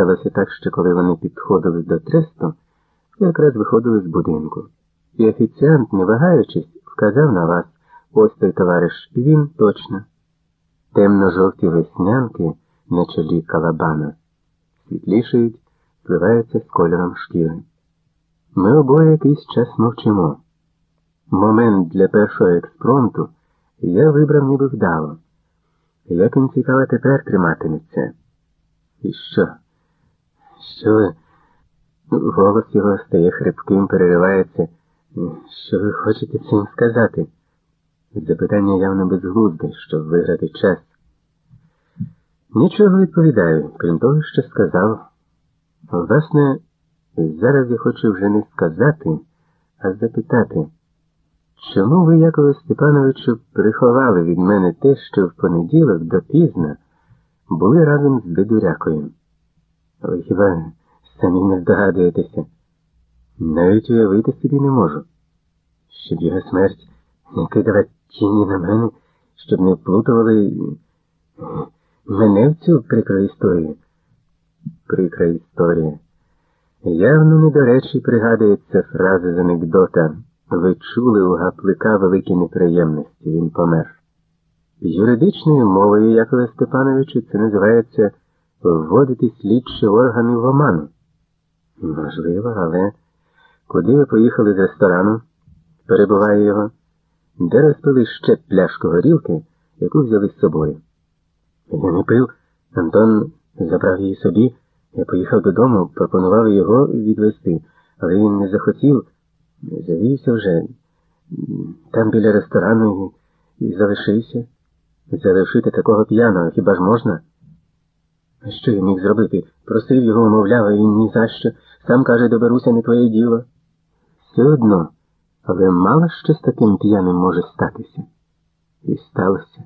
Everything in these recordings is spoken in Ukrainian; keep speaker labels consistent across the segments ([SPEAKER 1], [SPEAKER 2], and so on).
[SPEAKER 1] Сталося так, що коли вони підходили до тресту, якраз виходили з будинку. І офіціант, не вагаючись, вказав на вас, ось той товариш, він точно. Темно-жовті веснянки на чолі калабана світлішають, зливаються з кольором шкіри. Ми обоє якийсь час мовчимо. Момент для першого експромту я вибрав ніби вдало. Як він цікаво тепер триматиметься? І що? Що ви? Голос його стає хрипким, переривається. Що ви хочете цим сказати? Запитання явно безглузде, щоб виграти час. Нічого відповідаю, крім того, що сказав. Власне, зараз я хочу вже не сказати, а запитати, чому ви, Якове Степановичу, приховали від мене те, що в понеділок допізно були разом з Бедурякою? Ви хіба самі не здогадуєтеся? Навіть уявити собі не можу, щоб його смерть не кидала тіні на мене, щоб не вплутували мене в цю прикру історію. Прикра історія. Явно не до речі пригадується фраза з анекдота. Ви чули у гаплика великі неприємності, він помер. Юридичною мовою, Якове Степановичу, це називається вводити слідчі органи в оману. Можливо, але куди ви поїхали з ресторану? Перебуває його, де розпили ще пляшку горілки, яку взяли з собою. Я не пив, Антон забрав її собі, я поїхав додому, пропонував його відвести, але він не захотів, завівся вже там біля ресторану і залишився. Залишити такого п'яного хіба ж можна? А що я міг зробити? Просив його, умовляв, а він ні за що. Сам каже, доберуся, не твоє діло. Все одно, але мало що з таким п'яним може статися. І сталося.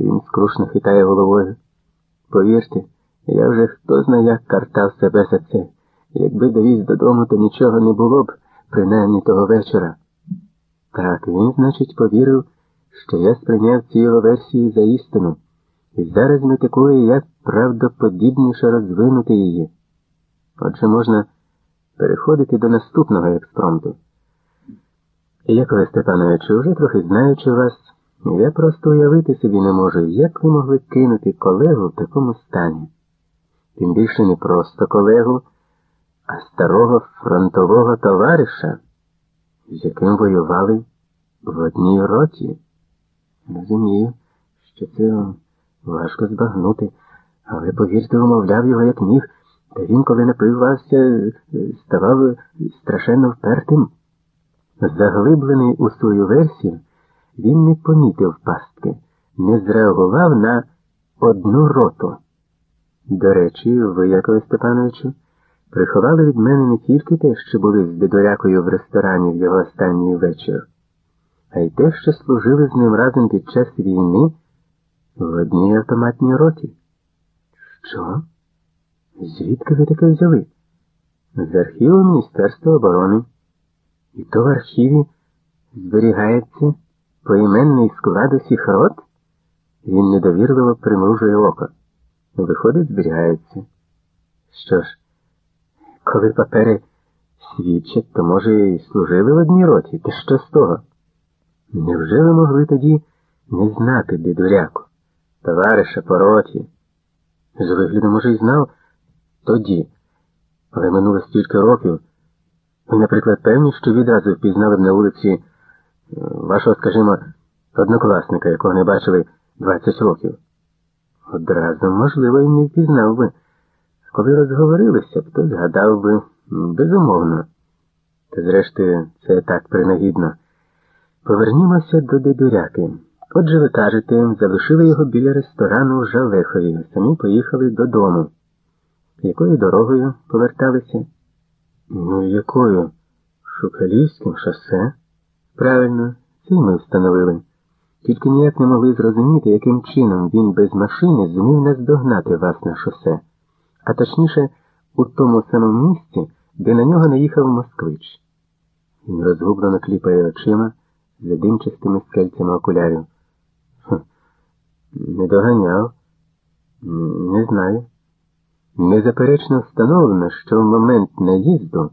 [SPEAKER 1] Він скрушно хитає головою. Повірте, я вже хто зна як картав себе за це. Якби довіз додому, то нічого не було б, принаймні того вечора. Так, він, значить, повірив, що я сприйняв ці його версії за істину, і зараз метикує, як правдоподібніше розвинути її. Отже, можна переходити до наступного експромту. Якове Степановичу, вже трохи знаючи вас, я просто уявити собі не можу, як ви могли кинути колегу в такому стані. Тим більше не просто колегу, а старого фронтового товариша, з яким воювали в одній роті. Розумію, що це важко збагнути, але повірте, умовляв його, як міг, та він, коли напивався, ставав страшенно впертим. Заглиблений у свою версію, він не помітив пастки, не зреагував на одну роту. До речі, ви, Якове Степановичу, приховали від мене не тільки те, що були з бідорякою в ресторані в його останній вечір, а й те, що служили з ним разом під час війни в одній автоматній роті. Що? Звідки ви таке взяли? З архіву Міністерства оборони. І то в архіві зберігається поіменний склад усіх рот? Він недовірливо примружує око. Виходить, зберігається. Що ж, коли папери свідчать, то, може, і служили в одній роті, та що з того? Невже ви могли тоді не знати дідуряку, товариша по роті? З вигляду, може, й знав тоді, але минуло стільки років. Ви, наприклад, певні, що відразу впізнали б на вулиці е, вашого, скажімо, однокласника, якого не бачили 20 років. Одразу, можливо, і не впізнав би. Коли розговорилися, то згадав би безумовно. Та зрештою, це так принагідно. Повернімося до дедуряки. Отже, ви кажете, залишили його біля ресторану в Жалехові, самі поїхали додому. Якою дорогою поверталися? Ну, якою? Шукалівським шосе? Правильно, це ми встановили. Тільки ніяк не могли зрозуміти, яким чином він без машини зумів наздогнати вас на шосе, а точніше, у тому самому місці, де на нього наїхав москвич. Він розгублено кліпає очима за димчастими скельцями окулярів. Не доганяв, не знаю. Незаперечно встановлено, що в момент наїзду